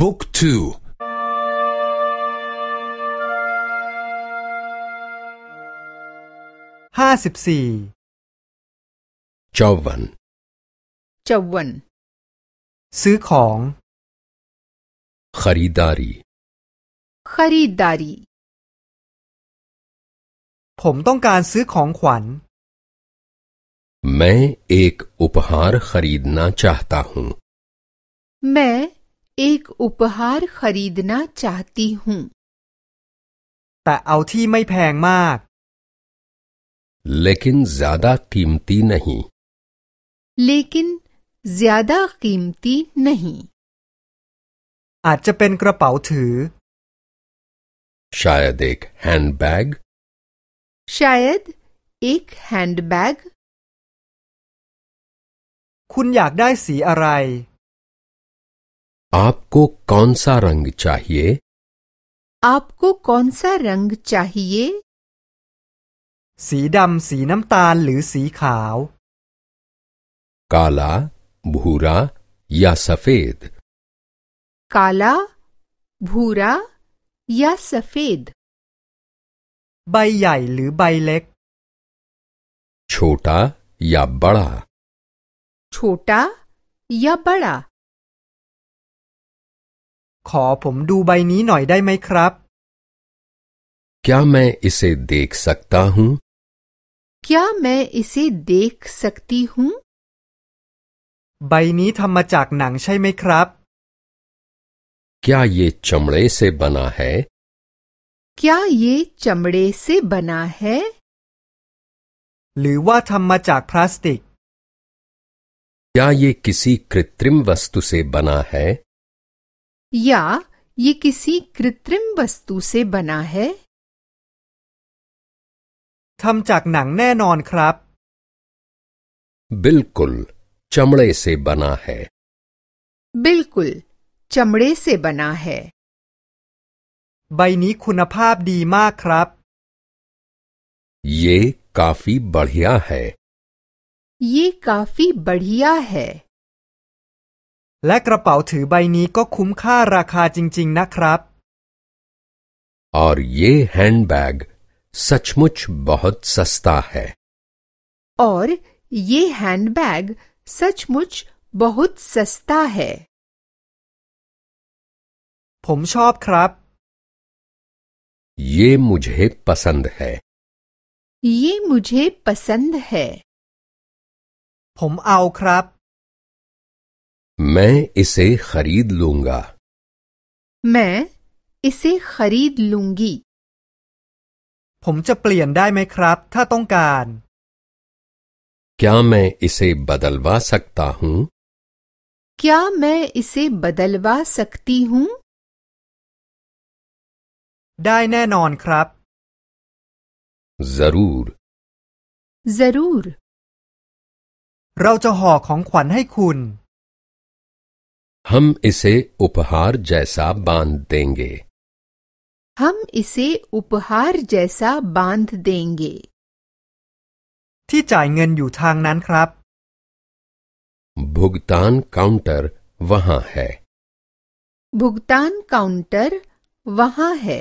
บุ๊กทู ห้าสิบสี่ चौवन चौवन ซื้อของ खरीदारी खरीदारी ผมต้องการซื้อของขวัญ मैं एक उपहार खरीदना चाहता हूँ मैं एक उपहार खरीदना चाहती हूँ แต่เอาที่ไม่แพงมาก लेकिन ज्यादा कीमती नहीं लेकिन ज्यादा कीमती नहीं อาจจะเป็นกระเป๋าถือ शायद एक हैंडबैग शायद एक हैंडबैग คุณอยากได้สีอะไร आपको कौन सा रंग चाहिए आपको कौन सा रंग चाहिए สีดำสีน้ำตาลหรือสีขาว काला भूरा या सफेद काला भूरा या सफेद ใบใหญ่หรือใบเล็ก छोटा या बड़ा छोटा या बड़ा ขอผมดูใบนี้หน่อยได้ไหมครับ क्या मैं इसे देख सकता हूँ क्या मैं इसे देख सकती हूँ ใบนี้ทำมาจากหนังใช่ไหมครับ क्या ये चमड़े से बना है क्या ये चमड़े से बना है หรือว่าทำมาจากพลาสติก क्या ये किसी कृत्रिम वस्तु से बना है या ये किसी कृत्रिम वस्तु से बना है ทำจากหนังแน่นอนครับ बिल्कुल चमड़े से बना है बिल्कुल चमड़े से बना है ใบนี้คุณภาพดีมากครับ ये काफी बढ़िया है ये काफी बढ़िया है และกระเป๋าถือใบนี้ก็คุ้มค่าราคาจริง ๆ นะครับ और ये हैंडबैग सचमुच बहुत सस्ता है और ये हैंडबैग सचमुच बहुत सस्ता है ผมชอบครับ ये मुझे पसंद है ये मुझे पसंद है ผมเอาครับ मैं इसे खरीद लूंगा मैं इसे खरीद लूंगी ผมจะเปลี่ยนได้ไหมครับ ถ้าต้องการ क्या मैं इसे बदलवा सकता हूँ क्या मैं इसे बदलवा सकती हूँ ได้แน่นอนครับ जरूर जरूर เราจะห่อของขวัญให้คุณ हम इसे उपहार जैसा बांध देंगे हम इसे उपहार जैसा बांध देंगे ที่จ่ายเงินอยู่ทางนั้นครับ भुगतान काउंटर वहाँ है भुगतान काउंटर वहाँ है